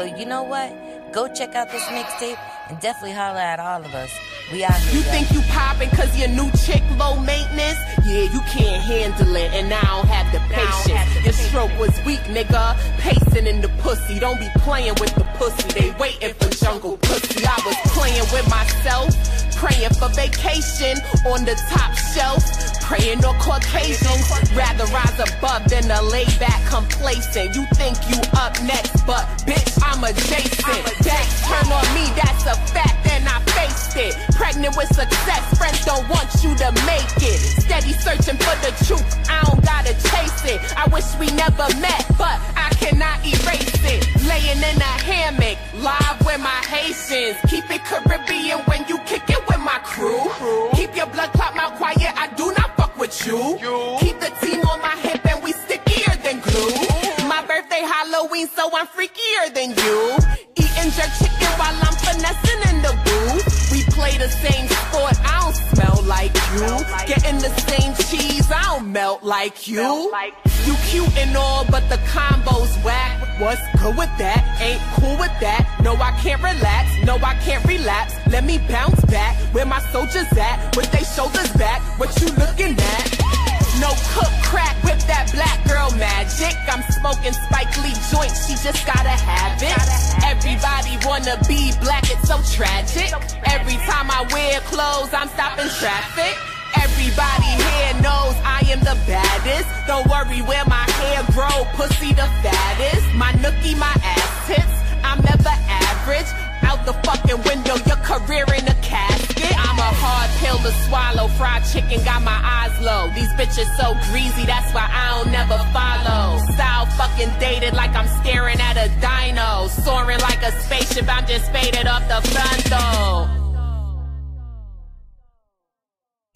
So you know what? Go check out this mixtape and definitely holler at all of us. We out here. You think you poppin' cause your new chick low maintenance? Yeah, you can't handle it, and I don't have the patience. Your stroke was weak, nigga. Pacing in the pussy. Don't be playing with the pussy. They waiting for Junglepussy. I was playing with myself, praying for vacation on the top shelf. Praying on Caucasians, rather rise above than a lay back complacent. You think you up next, but bitch, I'm adjacent. That turn on me, that's a fact, and I faced it. Pregnant with success, friends don't want you to make it. Steady searching for the truth, I don't gotta chase it. I wish we never met, but I cannot erase it. Laying in a hammock, live with my Haitians. Keep it Caribbean when you kick it with my crew. Keep your blood with you. Keep the team on my hip and we stickier than glue. My birthday Halloween, so I'm freakier than you. Eating jerk chicken while I'm finessing in the booth. We play the same sport, I don't smell like you. Getting the same cheese, I don't melt like you. You cute and all, but the combo's whack. What's good with that? Ain't cool with that. No, I can't relax. No, I can't relapse. Let me bounce back. Where my soldiers at? With they shoulders back. What you looking at? Smoking Spike Lee joints, she just gotta have it. Everybody wanna be black, it's so tragic. Every time I wear clothes, I'm stopping traffic. Everybody here knows I am the baddest. Don't worry where my hair grow, pussy the fattest. My nookie, my ass tits. I'm never average. Out the fucking window, your career in a casket. I'm a hard pill to swallow. Fried chicken got my eyes low. These bitches so greasy, that's why I don't never follow. Fucking dated like I'm staring at a dino. Soaring like a spaceship, I'm just faded off the front